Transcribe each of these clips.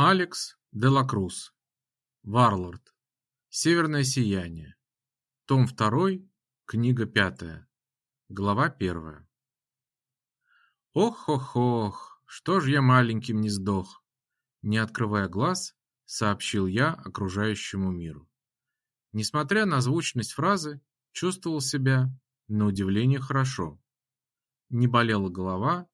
Алекс Делакрус. Варлорд. Северное сияние. Том 2, книга 5. Глава 1. Ох-ох-ох, что ж я маленьким не сдох, не открывая глаз, сообщил я окружающему миру. Несмотря на звучность фразы, чувствовал себя на удивление хорошо. Не болела голова,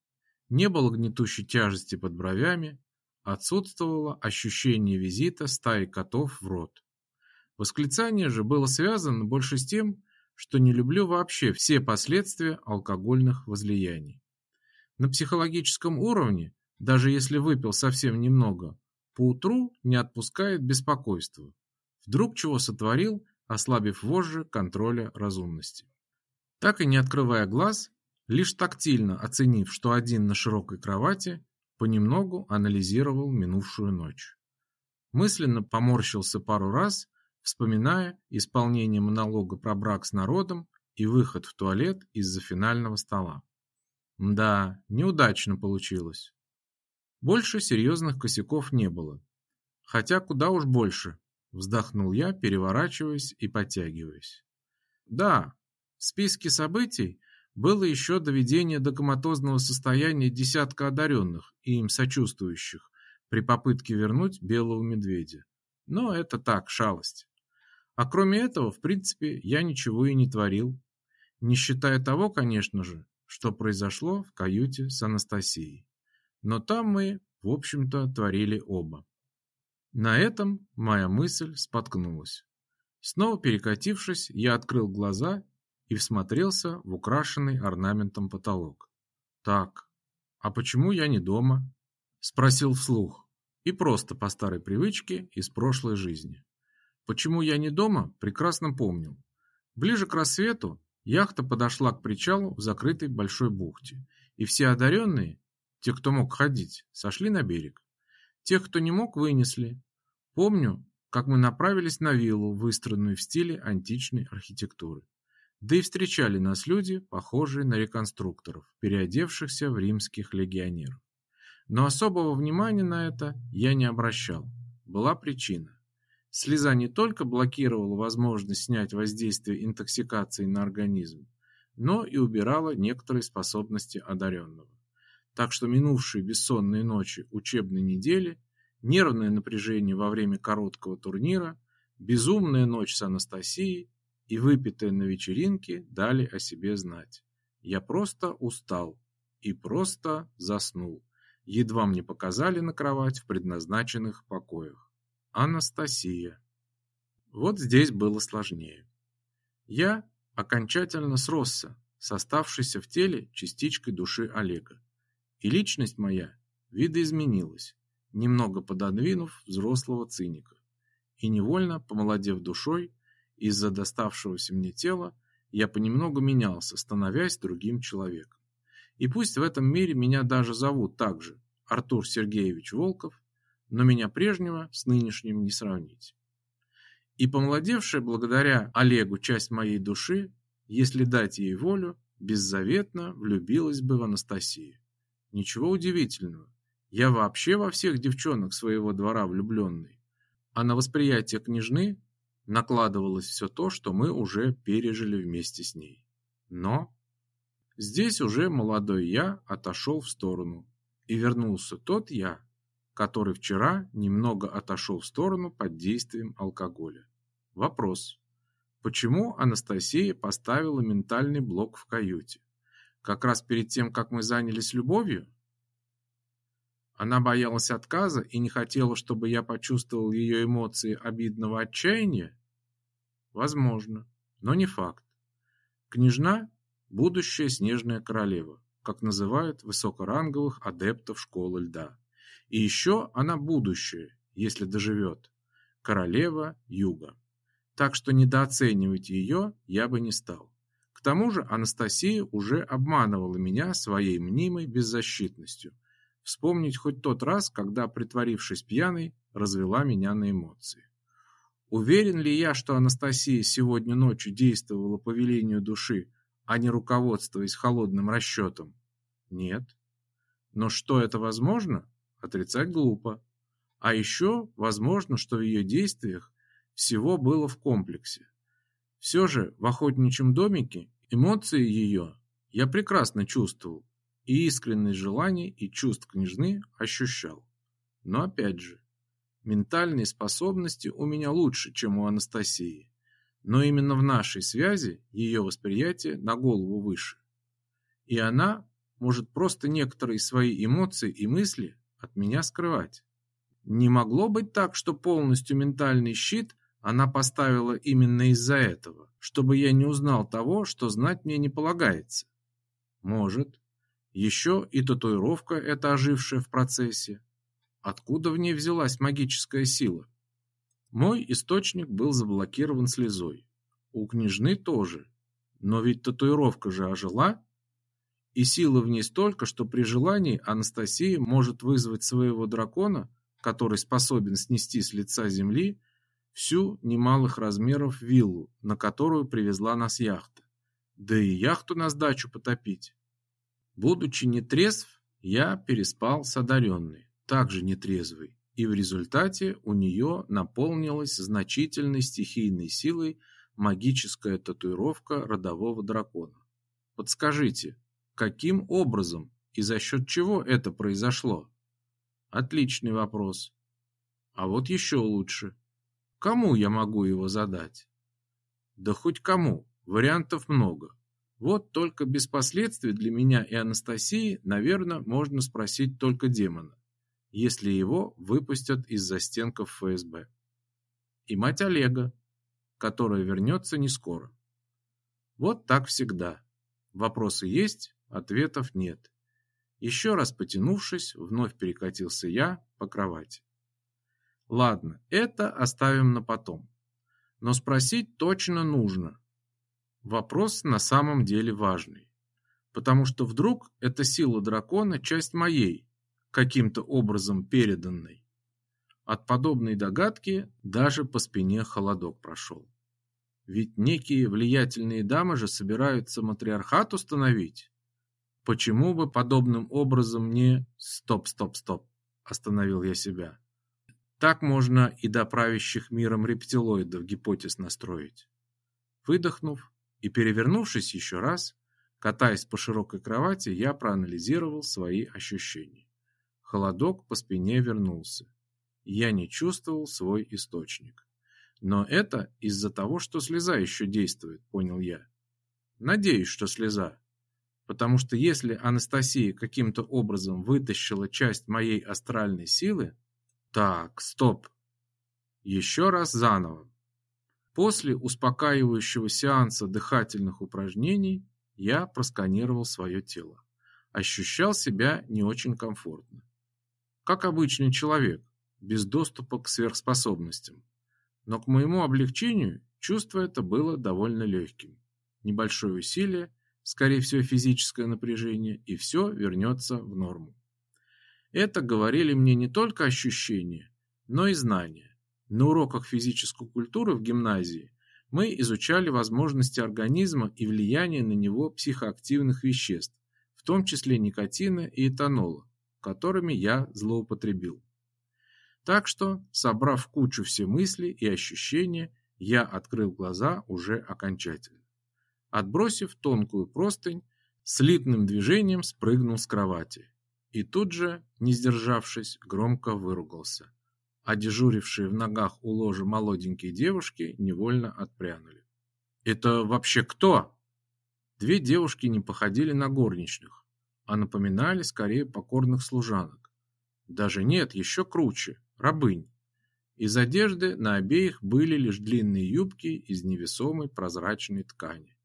не было гнетущей тяжести под бровями, Отсутствовало ощущение визита стаи котов в рот. Восклицание же было связано больше с тем, что не люблю вообще все последствия алкогольных возлияний. На психологическом уровне, даже если выпил совсем немного, поутру не отпускает беспокойство. Вдруг чего сотворил, ослабив вожжи контроля разумности. Так и не открывая глаз, лишь тактильно оценив, что один на широкой кровати, понемногу анализировал минувшую ночь. Мысленно поморщился пару раз, вспоминая исполнение монолога про брак с народом и выход в туалет из-за финального стола. Да, неудачно получилось. Больше серьезных косяков не было. Хотя куда уж больше, вздохнул я, переворачиваясь и подтягиваясь. Да, в списке событий было еще доведение до коматозного состояния десятка одаренных и им сочувствующих при попытке вернуть белого медведя. Но это так, шалость. А кроме этого, в принципе, я ничего и не творил. Не считая того, конечно же, что произошло в каюте с Анастасией. Но там мы, в общем-то, творили оба. На этом моя мысль споткнулась. Снова перекатившись, я открыл глаза и всмотрелся в украшенный орнаментом потолок. Так, а почему я не дома? Спросил вслух и просто по старой привычке из прошлой жизни. Почему я не дома, прекрасно помнил. Ближе к рассвету яхта подошла к причалу в закрытой большой бухте, и все одаренные, те, кто мог ходить, сошли на берег. Тех, кто не мог, вынесли. Помню, как мы направились на виллу, выстроенную в стиле античной архитектуры. Да и встречали нас люди, похожие на реконструкторов, переодевшихся в римских легионеров. Но особого внимания на это я не обращал. Была причина. Слеза не только блокировала возможность снять воздействие интоксикации на организм, но и убирала некоторые способности одаренного. Так что минувшие бессонные ночи учебной недели, нервное напряжение во время короткого турнира, безумная ночь с Анастасией и выпитое на вечеринке дали о себе знать. Я просто устал и просто заснул. Едва мне показали на кровать в предназначенных покоях. Анастасия. Вот здесь было сложнее. Я окончательно сросся с оставшейся в теле частичкой души Олега. И личность моя видоизменилась, немного пододвинув взрослого циника. И невольно, помолодев душой, из-за доставшегося мне тела я понемногу менялся, становясь другим человеком. И пусть в этом мире меня даже зовут так же, Артур Сергеевич Волков, но меня прежнего с нынешним не сравнить. И помолодевшая благодаря Олегу часть моей души, если дать ей волю, беззаветно влюбилась бы в Анастасию. Ничего удивительного. Я вообще во всех девчонок своего двора влюбленный. А на восприятие княжны накладывалось все то, что мы уже пережили вместе с ней. Но здесь уже молодой я отошел в сторону, и вернулся тот я, который вчера немного отошел в сторону под действием алкоголя. Вопрос. Почему Анастасия поставила ментальный блок в каюте? Как раз перед тем, как мы занялись любовью? Она боялась отказа и не хотела, чтобы я почувствовал ее эмоции обидного отчаяния? Возможно, но не факт. Княжна – будущая снежная королева, как называют высокоранговых адептов школы льда. И еще она будущее, если доживет, королева юга. Так что недооценивать ее я бы не стал. К тому же Анастасия уже обманывала меня своей мнимой беззащитностью – Вспомнить хоть тот раз, когда, притворившись пьяной, развела меня на эмоции. Уверен ли я, что Анастасия сегодня ночью действовала по велению души, а не руководствуясь холодным расчетом? Нет. Но что это возможно? Отрицать глупо. А еще возможно, что в ее действиях всего было в комплексе. Все же в охотничьем домике эмоции ее я прекрасно чувствовал, и искренность желаний и чувств княжны ощущал. Но опять же, ментальные способности у меня лучше, чем у Анастасии. Но именно в нашей связи ее восприятие на голову выше. И она может просто некоторые свои эмоции и мысли от меня скрывать. Не могло быть так, что полностью ментальный щит она поставила именно из-за этого, чтобы я не узнал того, что знать мне не полагается. Может. Еще и татуировка эта ожившая в процессе. Откуда в ней взялась магическая сила? Мой источник был заблокирован слезой. У княжны тоже. Но ведь татуировка же ожила. И силы в ней столько, что при желании Анастасия может вызвать своего дракона, который способен снести с лица земли всю немалых размеров виллу, на которую привезла нас яхта. Да и яхту на сдачу потопить. Будучи нетрезв, я переспал с одаренной, также нетрезвой, и в результате у нее наполнилась значительной стихийной силой магическая татуировка родового дракона. Подскажите, каким образом и за счет чего это произошло? Отличный вопрос. А вот еще лучше. Кому я могу его задать? Да хоть кому, вариантов много. Вот только без последствий для меня и Анастасии, наверное, можно спросить только демона, если его выпустят из застенков ФСБ. И мать Олега, которая вернется не скоро. Вот так всегда. Вопросы есть, ответов нет. Еще раз потянувшись, вновь перекатился я по кровати. Ладно, это оставим на потом. Но спросить точно нужно. Вопрос на самом деле важный. Потому что вдруг эта сила дракона часть моей, каким-то образом переданной. От подобной догадки даже по спине холодок прошел. Ведь некие влиятельные дамы же собираются матриархат установить. Почему бы подобным образом не... Стоп, стоп, стоп, остановил я себя. Так можно и до правящих миром рептилоидов гипотез настроить. Выдохнув, и перевернувшись еще раз, катаясь по широкой кровати, я проанализировал свои ощущения. Холодок по спине вернулся. Я не чувствовал свой источник. Но это из-за того, что слеза еще действует, понял я. Надеюсь, что слеза. Потому что если Анастасия каким-то образом вытащила часть моей астральной силы... Так, стоп. Еще раз заново. После успокаивающего сеанса дыхательных упражнений я просканировал свое тело. Ощущал себя не очень комфортно. Как обычный человек, без доступа к сверхспособностям. Но к моему облегчению чувство это было довольно легким. Небольшое усилие, скорее всего физическое напряжение, и все вернется в норму. Это говорили мне не только ощущения, но и знания. На уроках физической культуры в гимназии мы изучали возможности организма и влияние на него психоактивных веществ, в том числе никотина и этанола, которыми я злоупотребил. Так что, собрав кучу все мысли и ощущения, я открыл глаза уже окончательно. Отбросив тонкую простынь, слитным движением спрыгнул с кровати. И тут же, не сдержавшись, громко выругался а дежурившие в ногах у ложа молоденькие девушки невольно отпрянули. «Это вообще кто?» Две девушки не походили на горничных, а напоминали скорее покорных служанок. Даже нет, еще круче, рабынь. Из одежды на обеих были лишь длинные юбки из невесомой прозрачной ткани.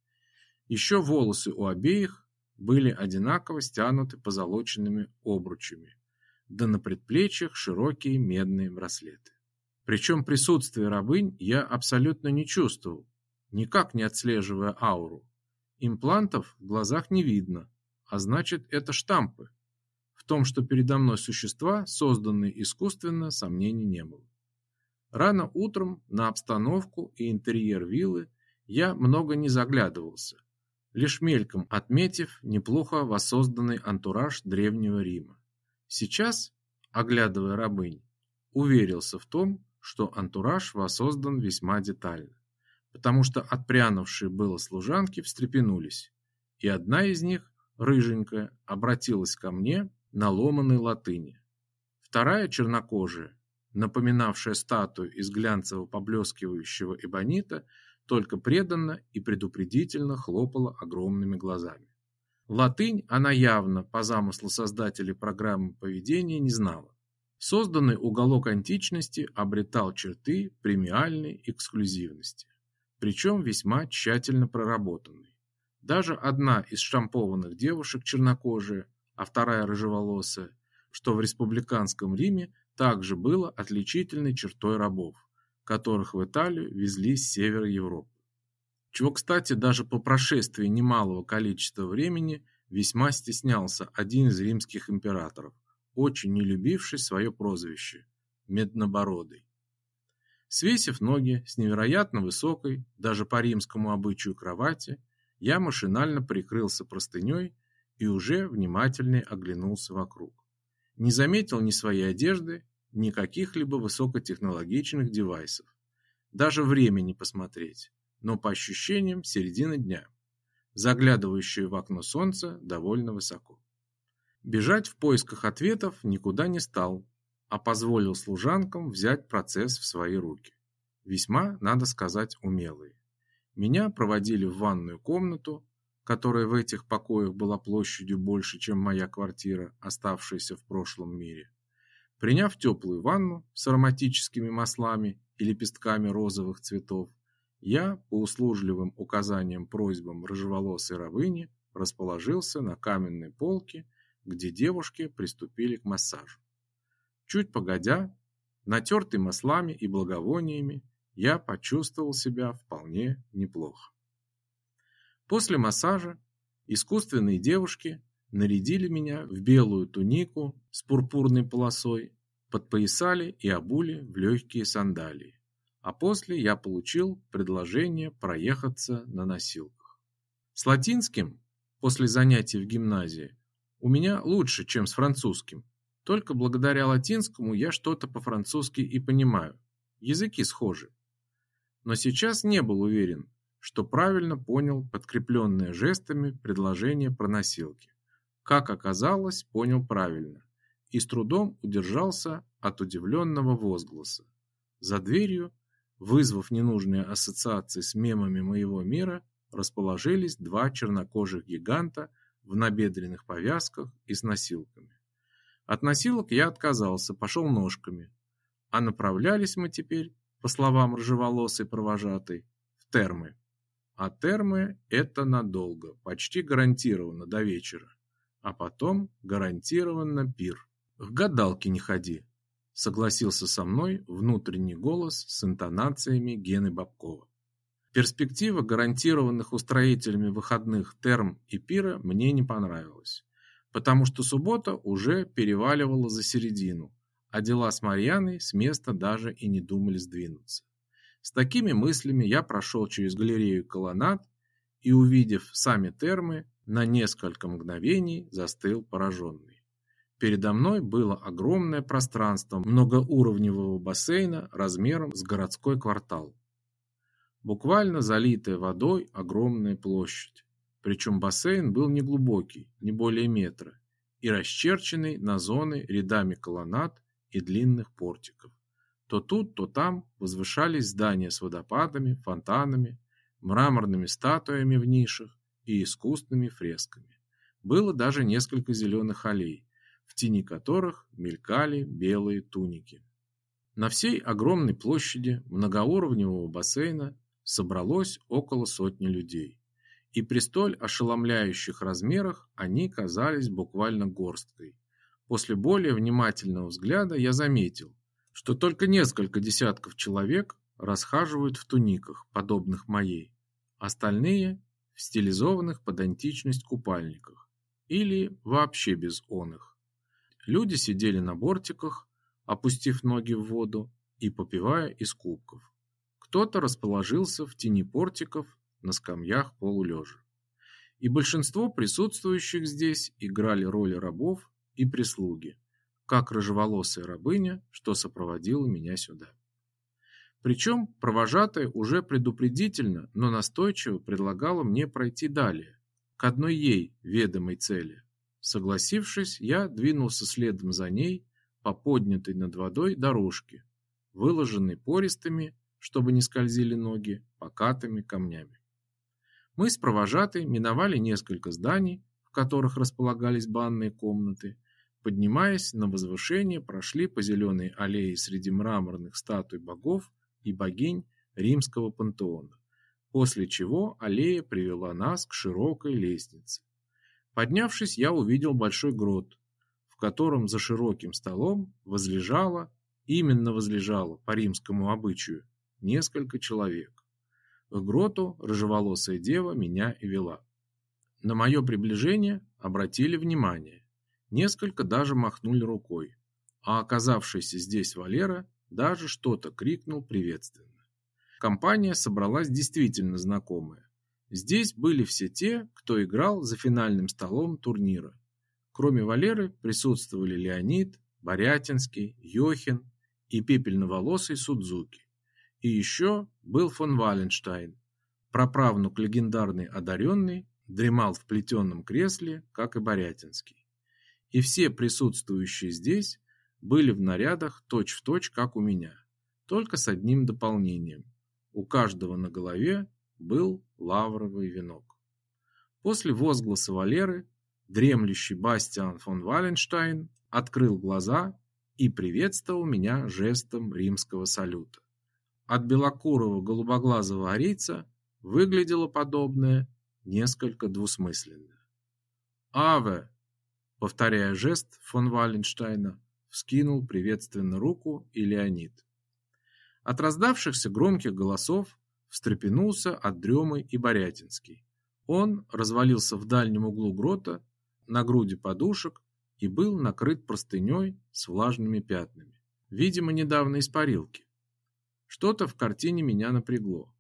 Еще волосы у обеих были одинаково стянуты позолоченными обручами, да на предплечьях широкие медные браслеты. Причем присутствие рабынь я абсолютно не чувствовал, никак не отслеживая ауру. Имплантов в глазах не видно, а значит это штампы. В том, что передо мной существа, созданные искусственно, сомнений не было. Рано утром на обстановку и интерьер виллы я много не заглядывался, лишь мельком отметив неплохо воссозданный антураж Древнего Рима. Сейчас, оглядывая рабынь, уверился в том, что антураж воссоздан весьма детально, потому что отпрянувшие было служанки встрепенулись, и одна из них, рыженькая, обратилась ко мне на ломаной латыни. Вторая чернокожая, напоминавшая статую из глянцево поблескивающего эбонита, только преданно и предупредительно хлопала огромными глазами. Латынь она явно, по замыслу создателей программы поведения, не знала. Созданный уголок античности обретал черты премиальной эксклюзивности, причем весьма тщательно проработанной. Даже одна из штампованных девушек чернокожая, а вторая рыжеволосая, что в республиканском Риме также было отличительной чертой рабов, которых в Италию везли с севера Европы. Чего, кстати, даже по прошествии немалого количества времени весьма стеснялся один из римских императоров – очень не любивший свое прозвище – Меднобородый. Свесив ноги с невероятно высокой, даже по римскому обычаю кровати, я машинально прикрылся простыней и уже внимательнее оглянулся вокруг. Не заметил ни своей одежды, ни каких-либо высокотехнологичных девайсов. Даже времени посмотреть, но по ощущениям середина дня. Заглядывающее в окно солнце довольно высоко. Бежать в поисках ответов никуда не стал, а позволил служанкам взять процесс в свои руки. Весьма, надо сказать, умелые. Меня проводили в ванную комнату, которая в этих покоях была площадью больше, чем моя квартира, оставшаяся в прошлом мире. Приняв теплую ванну с ароматическими маслами и лепестками розовых цветов, я, по услужливым указаниям просьбам рыжеволосой рабыни, расположился на каменной полке где девушки приступили к массажу. Чуть погодя, натертый маслами и благовониями, я почувствовал себя вполне неплохо. После массажа искусственные девушки нарядили меня в белую тунику с пурпурной полосой, подпоясали и обули в легкие сандалии. А после я получил предложение проехаться на носилках. С латинским после занятий в гимназии у меня лучше, чем с французским. Только благодаря латинскому я что-то по-французски и понимаю. Языки схожи. Но сейчас не был уверен, что правильно понял подкрепленное жестами предложение про носилки. Как оказалось, понял правильно и с трудом удержался от удивленного возгласа. За дверью, вызвав ненужные ассоциации с мемами моего мира, расположились два чернокожих гиганта в набедренных повязках и с носилками. От носилок я отказался, пошел ножками. А направлялись мы теперь, по словам рыжеволосой провожатой, в термы. А термы – это надолго, почти гарантированно до вечера. А потом гарантированно пир. К гадалке не ходи, согласился со мной внутренний голос с интонациями Гены Бабкова. Перспектива гарантированных устроителями выходных терм и пира мне не понравилась, потому что суббота уже переваливала за середину, а дела с Марьяной с места даже и не думали сдвинуться. С такими мыслями я прошел через галерею колоннад и, увидев сами термы, на несколько мгновений застыл пораженный. Передо мной было огромное пространство многоуровневого бассейна размером с городской квартал буквально залитая водой огромная площадь. Причем бассейн был неглубокий, не более метра, и расчерченный на зоны рядами колоннад и длинных портиков. То тут, то там возвышались здания с водопадами, фонтанами, мраморными статуями в нишах и искусственными фресками. Было даже несколько зеленых аллей, в тени которых мелькали белые туники. На всей огромной площади многоуровневого бассейна собралось около сотни людей. И при столь ошеломляющих размерах они казались буквально горсткой. После более внимательного взгляда я заметил, что только несколько десятков человек расхаживают в туниках, подобных моей. Остальные в стилизованных под античность купальниках или вообще без оных. Люди сидели на бортиках, опустив ноги в воду и попивая из кубков. Кто-то расположился в тени портиков на скамьях полулежа. И большинство присутствующих здесь играли роли рабов и прислуги, как рыжеволосая рабыня, что сопроводила меня сюда. Причем провожатая уже предупредительно, но настойчиво предлагала мне пройти далее, к одной ей ведомой цели. Согласившись, я двинулся следом за ней по поднятой над водой дорожке, выложенной пористыми, чтобы не скользили ноги, покатыми камнями. Мы с провожатой миновали несколько зданий, в которых располагались банные комнаты, поднимаясь на возвышение, прошли по зеленой аллее среди мраморных статуй богов и богинь римского пантеона, после чего аллея привела нас к широкой лестнице. Поднявшись, я увидел большой грот, в котором за широким столом возлежало, именно возлежало по римскому обычаю, несколько человек. К гроту рыжеволосая дева меня и вела. На мое приближение обратили внимание, несколько даже махнули рукой, а оказавшийся здесь Валера даже что-то крикнул приветственно. Компания собралась действительно знакомая. Здесь были все те, кто играл за финальным столом турнира. Кроме Валеры присутствовали Леонид, Борятинский, Йохин и пепельноволосый Судзуки. И еще был фон Валенштайн, праправнук легендарный одаренный, дремал в плетеном кресле, как и Борятинский. И все присутствующие здесь были в нарядах точь-в-точь, точь, как у меня, только с одним дополнением. У каждого на голове был лавровый венок. После возгласа Валеры дремлющий Бастиан фон Валенштайн открыл глаза и приветствовал меня жестом римского салюта. От белокурого голубоглазого арийца выглядело подобное несколько двусмысленно. «Аве!» Повторяя жест фон Валенштейна, вскинул приветственно руку и Леонид. От раздавшихся громких голосов встрепенулся от дремы и Борятинский. Он развалился в дальнем углу грота на груди подушек и был накрыт простыней с влажными пятнами. Видимо, недавно из парилки. Что-то в картине меня напрягло.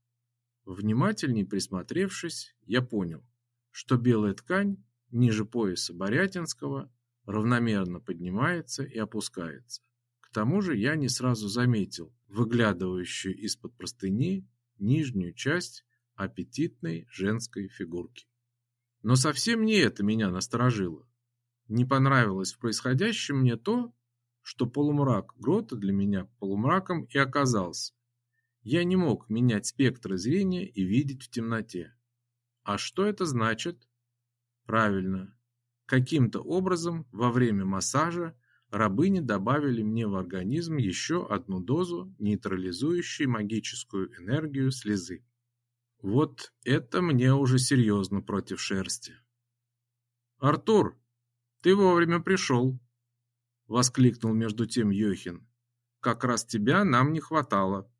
Внимательней присмотревшись, я понял, что белая ткань ниже пояса Борятинского равномерно поднимается и опускается. К тому же я не сразу заметил выглядывающую из-под простыни нижнюю часть аппетитной женской фигурки. Но совсем не это меня насторожило. Не понравилось в происходящем мне то, что полумрак грота для меня полумраком и оказался. Я не мог менять спектр зрения и видеть в темноте. А что это значит? Правильно, Каким-то образом во время массажа рабыни добавили мне в организм еще одну дозу нейтрализующей магическую энергию слезы. Вот это мне уже серьезно против шерсти. «Артур, ты вовремя пришел!» — воскликнул между тем Йохин. «Как раз тебя нам не хватало».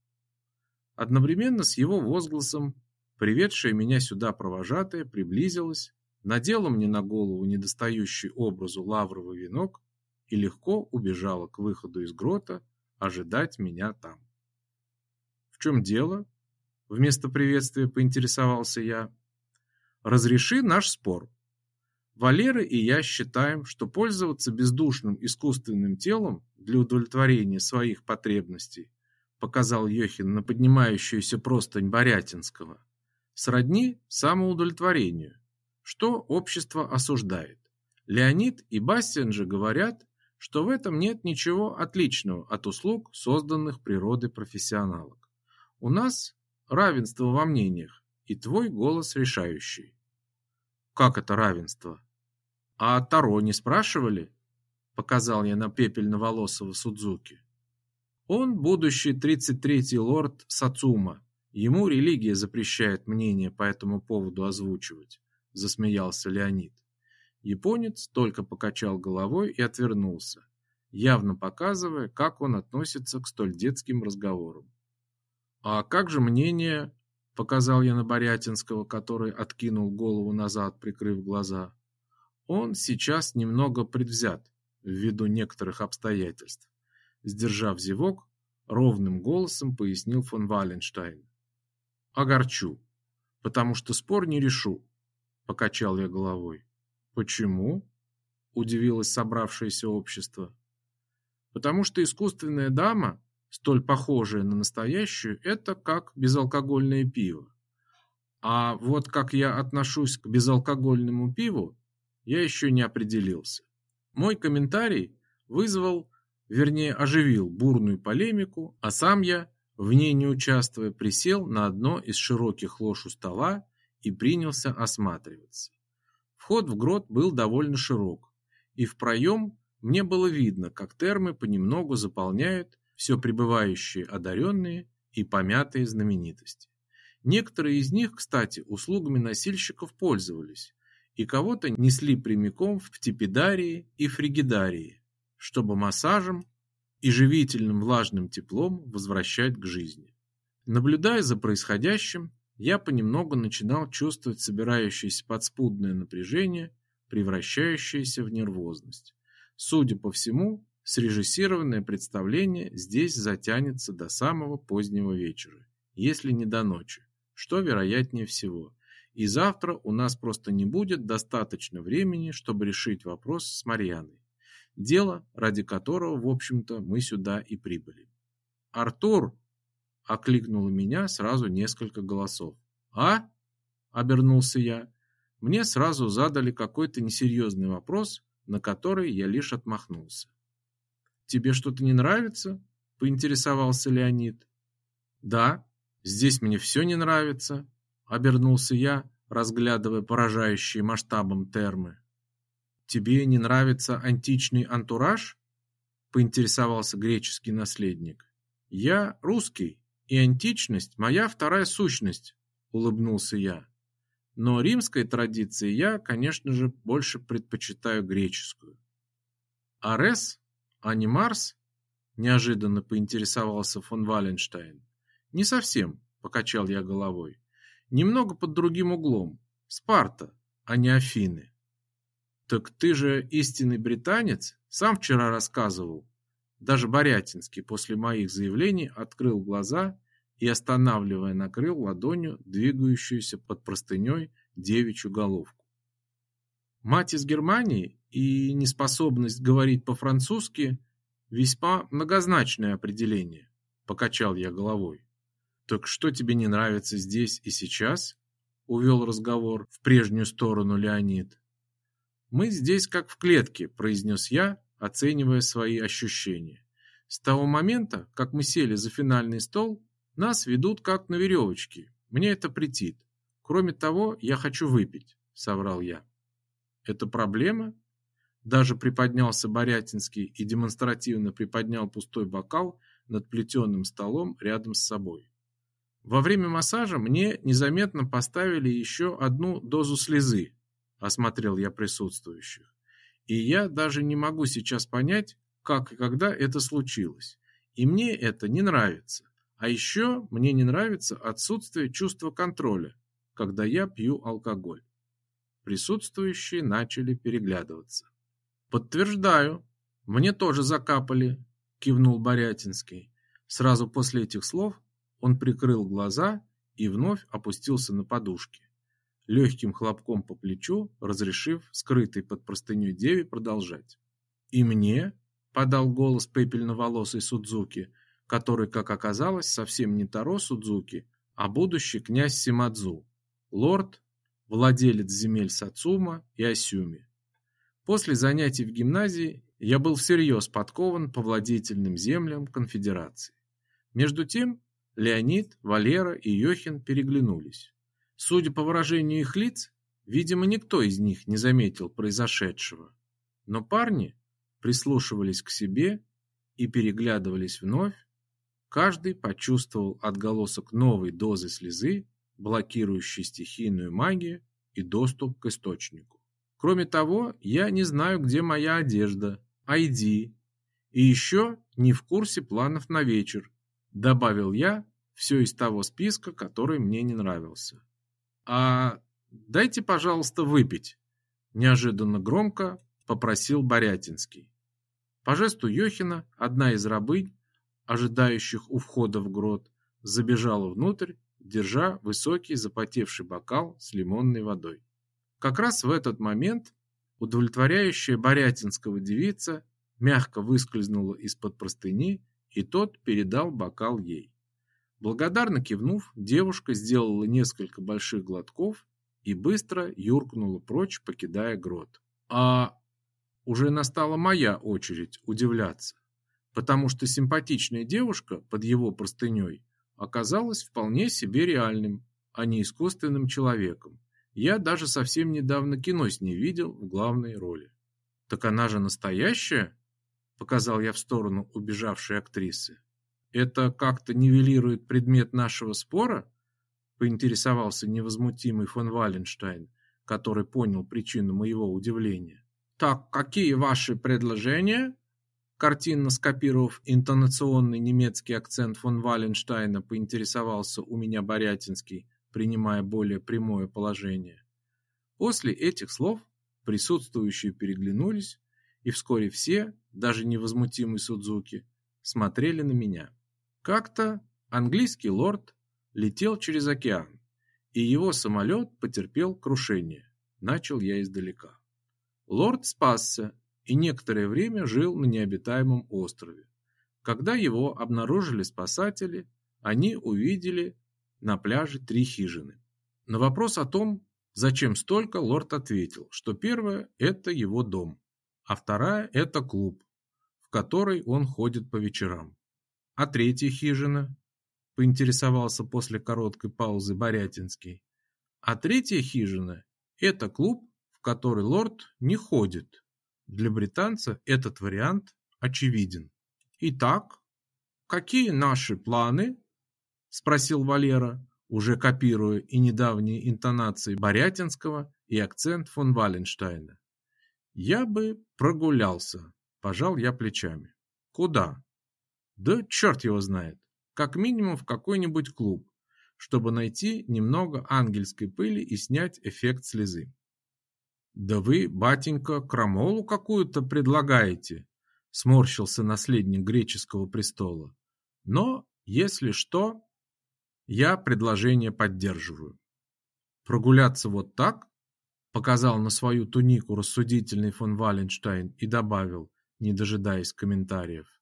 Одновременно с его возгласом приведшая меня сюда провожатая приблизилась надела мне на голову недостающий образу лавровый венок и легко убежала к выходу из грота ожидать меня там. В чем дело? Вместо приветствия поинтересовался я. Разреши наш спор. Валера и я считаем, что пользоваться бездушным искусственным телом для удовлетворения своих потребностей, показал Йохин на поднимающуюся простынь Борятинского, сродни самоудовлетворению что общество осуждает. Леонид и Бастиан же говорят, что в этом нет ничего отличного от услуг, созданных природой профессионалок. У нас равенство во мнениях, и твой голос решающий. Как это равенство? А Таро не спрашивали? Показал я на пепельноволосого Судзуки. Он будущий 33-й лорд Сацума. Ему религия запрещает мнение по этому поводу озвучивать засмеялся Леонид. Японец только покачал головой и отвернулся, явно показывая, как он относится к столь детским разговорам. А как же мнение, показал я на Борятинского, который откинул голову назад, прикрыв глаза. Он сейчас немного предвзят ввиду некоторых обстоятельств. Сдержав зевок, ровным голосом пояснил фон Валенштайн. Огорчу, потому что спор не решу, Покачал я головой. Почему? Удивилось собравшееся общество. потому что искусственная дама, столь похожая на настоящую, это как безалкогольное пиво. А вот как я отношусь к безалкогольному пиву, я еще не определился. Мой комментарий вызвал, вернее, оживил бурную полемику, а сам я, в ней не участвуя, присел на одно из широких лож у стола и принялся осматриваться. Вход в грот был довольно широк, и в проем мне было видно, как термы понемногу заполняют все прибывающие одаренные и помятые знаменитости. Некоторые из них, кстати, услугами носильщиков пользовались, и кого-то несли прямиком в тепидарии и фригидарии, чтобы массажем и живительным влажным теплом возвращать к жизни. Наблюдая за происходящим, я понемногу начинал чувствовать собирающееся подспудное напряжение, превращающееся в нервозность. Судя по всему, срежиссированное представление здесь затянется до самого позднего вечера, если не до ночи, что вероятнее всего. И завтра у нас просто не будет достаточно времени, чтобы решить вопрос с Марьяной. Дело, ради которого, в общем-то, мы сюда и прибыли. «Артур!» – окликнуло меня сразу несколько голосов. «А?» – обернулся я. Мне сразу задали какой-то несерьезный вопрос, на который я лишь отмахнулся. «Тебе что-то не нравится?» – поинтересовался Леонид. «Да, Здесь мне все не нравится, обернулся я, разглядывая поражающие масштабом термы. Тебе не нравится античный антураж? поинтересовался греческий наследник. Я русский, и античность моя вторая сущность, улыбнулся я. Но римской традиции я, конечно же, больше предпочитаю греческую. Арес, а не Марс? неожиданно поинтересовался фон Валенштейн. Не совсем, покачал я головой. Немного под другим углом. Спарта, а не Афины. Так ты же истинный британец, сам вчера рассказывал. Даже Борятинский после моих заявлений открыл глаза и, останавливая, накрыл ладонью двигающуюся под простыней девичью головку. Мать из Германии и неспособность говорить по-французски весьма многозначное определение, покачал я головой. «Так что тебе не нравится здесь и сейчас?» Увел разговор в прежнюю сторону Леонид. «Мы здесь как в клетке», – произнес я, оценивая свои ощущения. «С того момента, как мы сели за финальный стол, нас ведут как на веревочке. Мне это претит. Кроме того, я хочу выпить», – соврал я. «Это проблема?» Даже приподнялся Борятинский и демонстративно приподнял пустой бокал над плетеным столом рядом с собой. Во время массажа мне незаметно поставили еще одну дозу слезы, осмотрел я присутствующих. И я даже не могу сейчас понять, как и когда это случилось. И мне это не нравится. А еще мне не нравится отсутствие чувства контроля, когда я пью алкоголь. Присутствующие начали переглядываться. Подтверждаю, мне тоже закапали, кивнул Борятинский. Сразу после этих слов он прикрыл глаза и вновь опустился на подушки, легким хлопком по плечу, разрешив скрытой под простыней деве продолжать. «И мне?» – подал голос пепельноволосый Судзуки, который, как оказалось, совсем не Таро Судзуки, а будущий князь Симадзу, лорд, владелец земель Сацума и Асюми. После занятий в гимназии я был всерьез подкован по владетельным землям конфедерации. Между тем, Леонид, Валера и Йохин переглянулись. Судя по выражению их лиц, видимо, никто из них не заметил произошедшего. Но парни прислушивались к себе и переглядывались вновь. Каждый почувствовал отголосок новой дозы слезы, блокирующей стихийную магию и доступ к источнику. Кроме того, я не знаю, где моя одежда, ID, и еще не в курсе планов на вечер, добавил я, все из того списка, который мне не нравился. А дайте, пожалуйста, выпить, неожиданно громко попросил Борятинский. По жесту Йохина одна из рабынь, ожидающих у входа в грот, забежала внутрь, держа высокий запотевший бокал с лимонной водой. Как раз в этот момент удовлетворяющая Борятинского девица мягко выскользнула из-под простыни, и тот передал бокал ей. Благодарно кивнув, девушка сделала несколько больших глотков и быстро юркнула прочь, покидая грот. А уже настала моя очередь удивляться, потому что симпатичная девушка под его простыней оказалась вполне себе реальным, а не искусственным человеком. Я даже совсем недавно кино с ней видел в главной роли. Так она же настоящая? Показал я в сторону убежавшей актрисы. Это как-то нивелирует предмет нашего спора? Поинтересовался невозмутимый фон Валенштайн, который понял причину моего удивления. Так, какие ваши предложения? Картинно скопировав интонационный немецкий акцент фон Валенштайна, поинтересовался у меня Борятинский, принимая более прямое положение. После этих слов присутствующие переглянулись, и вскоре все, даже невозмутимый Судзуки, смотрели на меня. Как-то английский лорд летел через океан, и его самолет потерпел крушение. Начал я издалека. Лорд спасся и некоторое время жил на необитаемом острове. Когда его обнаружили спасатели, они увидели на пляже три хижины. На вопрос о том, зачем столько, лорд ответил, что первое – это его дом, а вторая – это клуб, в который он ходит по вечерам. А третья хижина? Поинтересовался после короткой паузы Борятинский. А третья хижина – это клуб, в который лорд не ходит. Для британца этот вариант очевиден. Итак, какие наши планы? Спросил Валера, уже копируя и недавние интонации Борятинского и акцент фон Валенштейна. Я бы прогулялся, пожал я плечами. Куда? Да черт его знает. Как минимум в какой-нибудь клуб, чтобы найти немного ангельской пыли и снять эффект слезы. Да вы, батенька, крамолу какую-то предлагаете, сморщился наследник греческого престола. Но, если что, я предложение поддерживаю. Прогуляться вот так? Показал на свою тунику рассудительный фон Валенштайн и добавил, не дожидаясь комментариев.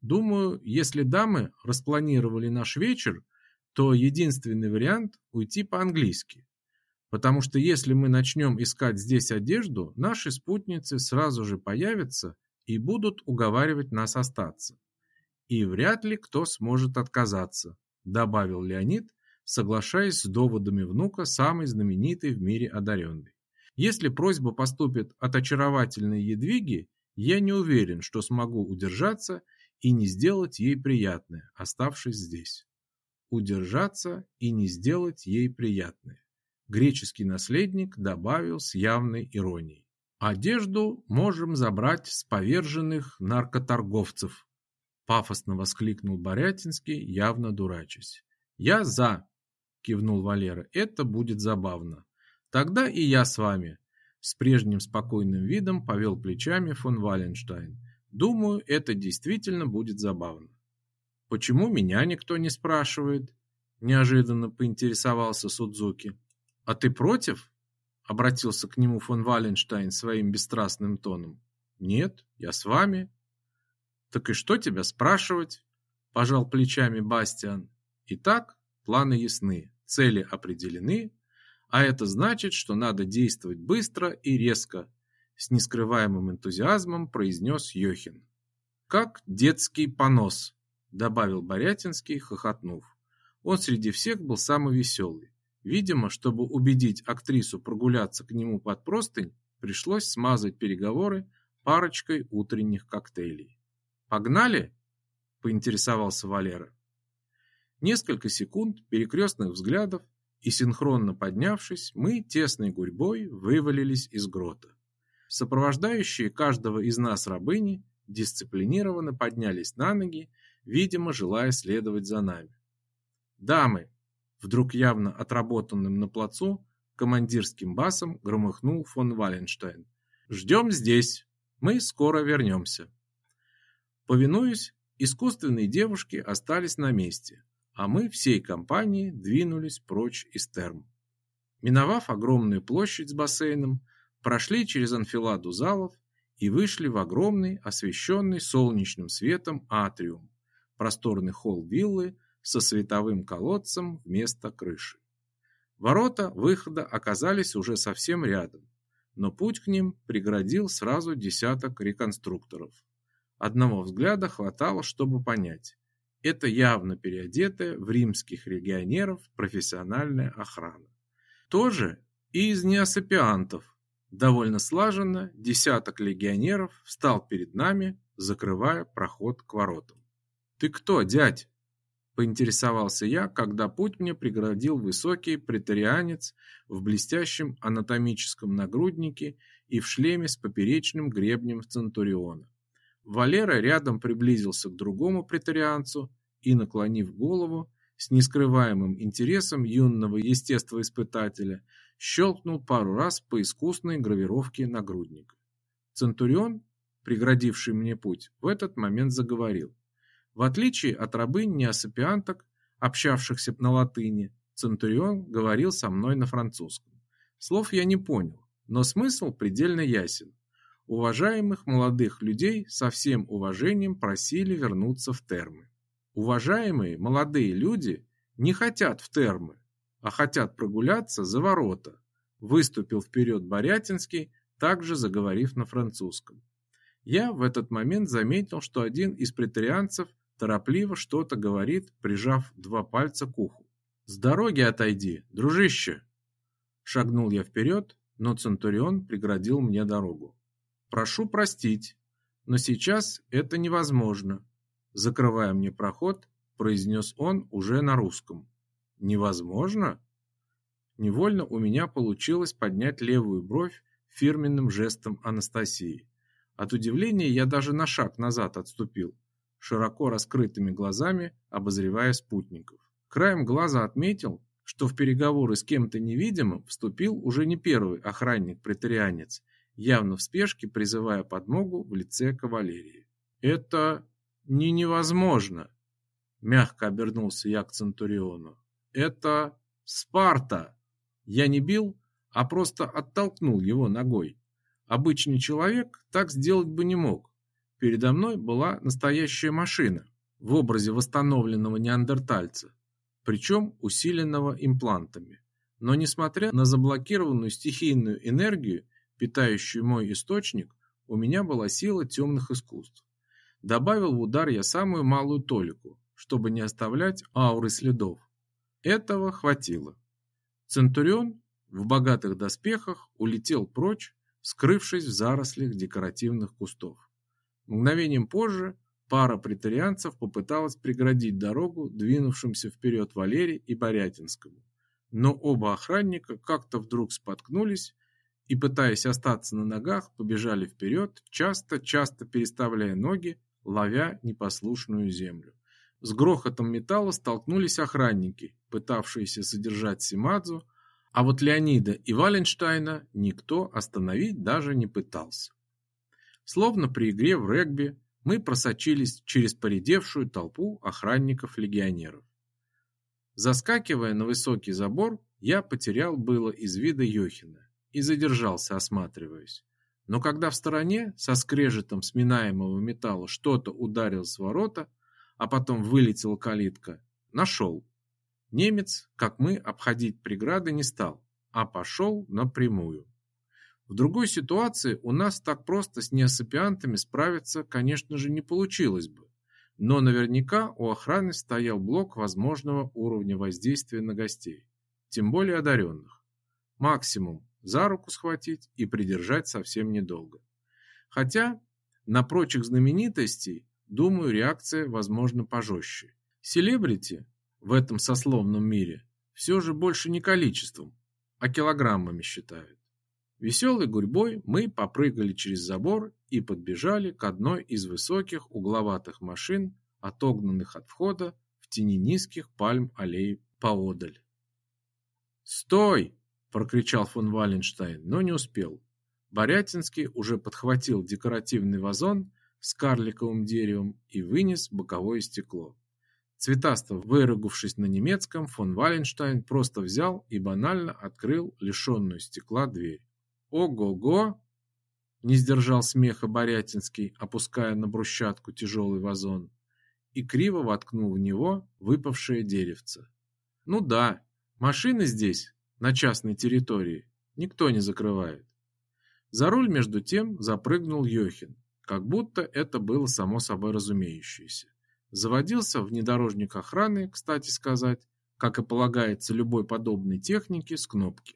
Думаю, если дамы распланировали наш вечер, то единственный вариант – уйти по-английски. Потому что если мы начнем искать здесь одежду, наши спутницы сразу же появятся и будут уговаривать нас остаться. И вряд ли кто сможет отказаться, добавил Леонид, соглашаясь с доводами внука самой знаменитой в мире одаренной. Если просьба поступит от очаровательной Едвиги, я не уверен, что смогу удержаться и не сделать ей приятное, оставшись здесь. Удержаться и не сделать ей приятное. Греческий наследник добавил с явной иронией. Одежду можем забрать с поверженных наркоторговцев, пафосно воскликнул Борятинский, явно дурачась. Я за, кивнул Валера. Это будет забавно. Тогда и я с вами. С прежним спокойным видом повел плечами фон Валенштайн. Думаю, это действительно будет забавно. Почему меня никто не спрашивает? Неожиданно поинтересовался Судзуки. А ты против? Обратился к нему фон Валенштайн своим бесстрастным тоном. Нет, я с вами. Так и что тебя спрашивать? Пожал плечами Бастиан. Итак, планы ясны, цели определены, а это значит, что надо действовать быстро и резко, с нескрываемым энтузиазмом произнес Йохин. Как детский понос, добавил Борятинский, хохотнув. Он среди всех был самый веселый. Видимо, чтобы убедить актрису прогуляться к нему под простынь, пришлось смазать переговоры парочкой утренних коктейлей. Погнали? поинтересовался Валера. Несколько секунд перекрестных взглядов, и синхронно поднявшись, мы тесной гурьбой вывалились из грота. Сопровождающие каждого из нас рабыни дисциплинированно поднялись на ноги, видимо, желая следовать за нами. «Дамы!» Вдруг явно отработанным на плацу командирским басом громыхнул фон Валенштейн. «Ждем здесь. Мы скоро вернемся». Повинуясь, искусственные девушки остались на месте, а мы всей компанией двинулись прочь из терм. Миновав огромную площадь с бассейном, прошли через анфиладу залов и вышли в огромный, освещенный солнечным светом атриум, просторный холл виллы со световым колодцем вместо крыши. Ворота выхода оказались уже совсем рядом, но путь к ним преградил сразу десяток реконструкторов. Одного взгляда хватало, чтобы понять. Это явно переодетая в римских легионеров профессиональная охрана. Тоже и из неосапиантов. Довольно слаженно десяток легионеров встал перед нами, закрывая проход к воротам. «Ты кто, дядь?» – поинтересовался я, когда путь мне преградил высокий претарианец в блестящем анатомическом нагруднике и в шлеме с поперечным гребнем центуриона. Валера рядом приблизился к другому претарианцу и, наклонив голову, с нескрываемым интересом юного естествоиспытателя, щелкнул пару раз по искусной гравировке нагрудника. Центурион, преградивший мне путь, в этот момент заговорил. В отличие от рабынь-неосапианток, общавшихся на латыни, Центурион говорил со мной на французском. Слов я не понял, но смысл предельно ясен. Уважаемых молодых людей со всем уважением просили вернуться в термы. Уважаемые молодые люди не хотят в термы, а хотят прогуляться за ворота. Выступил вперед Борятинский, также заговорив на французском. Я в этот момент заметил, что один из претарианцев торопливо что-то говорит, прижав два пальца к уху. «С дороги отойди, дружище!» Шагнул я вперед, но Центурион преградил мне дорогу. «Прошу простить, но сейчас это невозможно», закрывая мне проход, произнес он уже на русском. «Невозможно?» Невольно у меня получилось поднять левую бровь фирменным жестом Анастасии. От удивления я даже на шаг назад отступил, широко раскрытыми глазами обозревая спутников. Краем глаза отметил, что в переговоры с кем-то невидимым вступил уже не первый охранник-претарианец, явно в спешке призывая подмогу в лице кавалерии. «Это не невозможно», — мягко обернулся я к Центуриону. «Это Спарта!» Я не бил, а просто оттолкнул его ногой. Обычный человек так сделать бы не мог. Передо мной была настоящая машина в образе восстановленного неандертальца, причем усиленного имплантами. Но несмотря на заблокированную стихийную энергию, питающую мой источник, у меня была сила темных искусств. Добавил в удар я самую малую толику, чтобы не оставлять ауры следов. Этого хватило. Центурион в богатых доспехах улетел прочь, скрывшись в зарослях декоративных кустов. Мгновением позже пара претарианцев попыталась преградить дорогу двинувшимся вперед Валерий и Борятинскому. Но оба охранника как-то вдруг споткнулись и, пытаясь остаться на ногах, побежали вперед, часто-часто переставляя ноги, ловя непослушную землю. С грохотом металла столкнулись охранники, пытавшиеся задержать Симадзу, а вот Леонида и Валенштайна никто остановить даже не пытался. Словно при игре в регби мы просочились через поредевшую толпу охранников-легионеров. Заскакивая на высокий забор, я потерял было из вида Йохина и задержался, осматриваясь. Но когда в стороне со скрежетом сминаемого металла что-то ударил с ворота, а потом вылетела калитка, нашел. Немец, как мы, обходить преграды не стал, а пошел напрямую. В другой ситуации у нас так просто с неосапиантами справиться, конечно же, не получилось бы. Но наверняка у охраны стоял блок возможного уровня воздействия на гостей, тем более одаренных. Максимум за руку схватить и придержать совсем недолго. Хотя на прочих знаменитостей, думаю, реакция возможно пожестче. Селебрити в этом сословном мире все же больше не количеством, а килограммами считают. Веселой гурьбой мы попрыгали через забор и подбежали к одной из высоких угловатых машин, отогнанных от входа в тени низких пальм аллей поодаль. «Стой!» – прокричал фон Валенштайн, но не успел. Борятинский уже подхватил декоративный вазон с карликовым деревом и вынес боковое стекло. Цветасто выругавшись на немецком, фон Валенштайн просто взял и банально открыл лишенную стекла дверь. Ого-го! Не сдержал смеха Борятинский, опуская на брусчатку тяжелый вазон, и криво воткнул в него выпавшее деревце. Ну да, машины здесь, на частной территории, никто не закрывает. За руль между тем запрыгнул Йохин, как будто это было само собой разумеющееся. Заводился внедорожник охраны, кстати сказать, как и полагается любой подобной технике, с кнопки.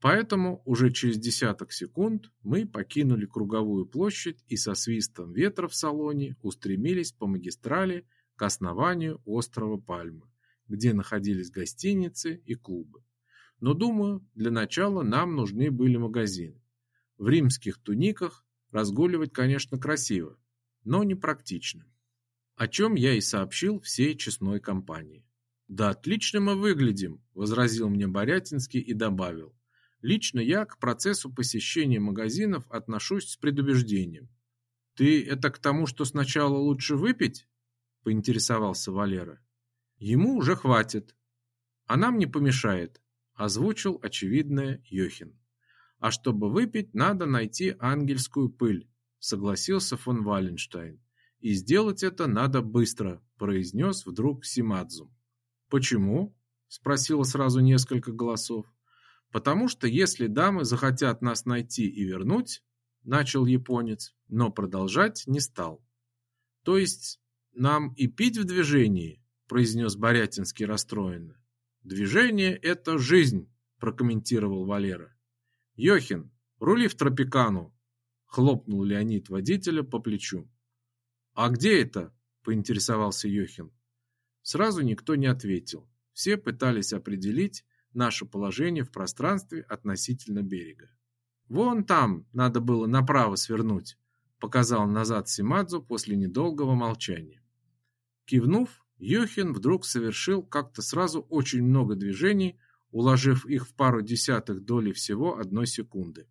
Поэтому уже через десяток секунд мы покинули круговую площадь и со свистом ветра в салоне устремились по магистрали к основанию острова Пальмы, где находились гостиницы и клубы. Но, думаю, для начала нам нужны были магазины. В римских туниках разгуливать, конечно, красиво, но не практично. О чем я и сообщил всей честной компании. «Да отлично мы выглядим», – возразил мне Борятинский и добавил. Лично я к процессу посещения магазинов отношусь с предубеждением. Ты это к тому, что сначала лучше выпить? поинтересовался Валера. Ему уже хватит. А нам не помешает, озвучил очевидное Йохин. А чтобы выпить, надо найти ангельскую пыль, согласился фон Валенштейн. И сделать это надо быстро, произнес вдруг Симадзу. Почему? спросило сразу несколько голосов. Потому что если дамы захотят нас найти и вернуть, начал японец, но продолжать не стал. То есть нам и пить в движении, произнес Борятинский расстроенно. Движение это жизнь, прокомментировал Валера. Йохин, рули в тропикану, хлопнул Леонид водителя по плечу. А где это? поинтересовался Йохин. Сразу никто не ответил. Все пытались определить, наше положение в пространстве относительно берега. Вон там надо было направо свернуть, показал назад Симадзу после недолгого молчания. Кивнув, Йохин вдруг совершил как-то сразу очень много движений, уложив их в пару десятых доли всего одной секунды.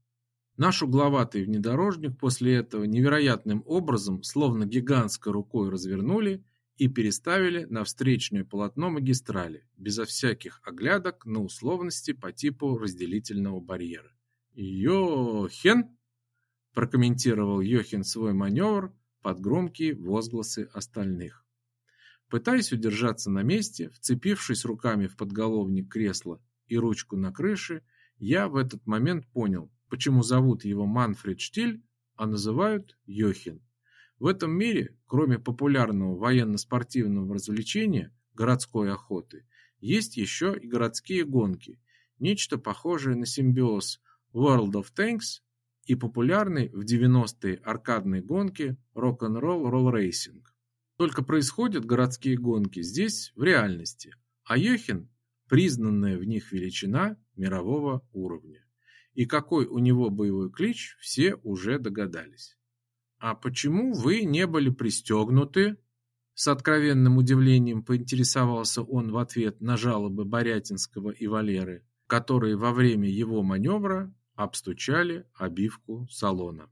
Наш угловатый внедорожник после этого невероятным образом, словно гигантской рукой развернули и переставили на встречное полотно магистрали, безо всяких оглядок на условности по типу разделительного барьера. «Йохен!» – прокомментировал Йохен свой маневр под громкие возгласы остальных. Пытаясь удержаться на месте, вцепившись руками в подголовник кресла и ручку на крыше, я в этот момент понял, почему зовут его Манфред Штиль, а называют Йохен. В этом мире, кроме популярного военно-спортивного развлечения городской охоты, есть еще и городские гонки, нечто похожее на симбиоз World of Tanks и популярной в 90-е аркадной гонки Rock'n'Roll Roll Racing. Только происходят городские гонки здесь в реальности, а Йохин – признанная в них величина мирового уровня. И какой у него боевой клич, все уже догадались. «А почему вы не были пристегнуты?» С откровенным удивлением поинтересовался он в ответ на жалобы Борятинского и Валеры, которые во время его маневра обстучали обивку салона.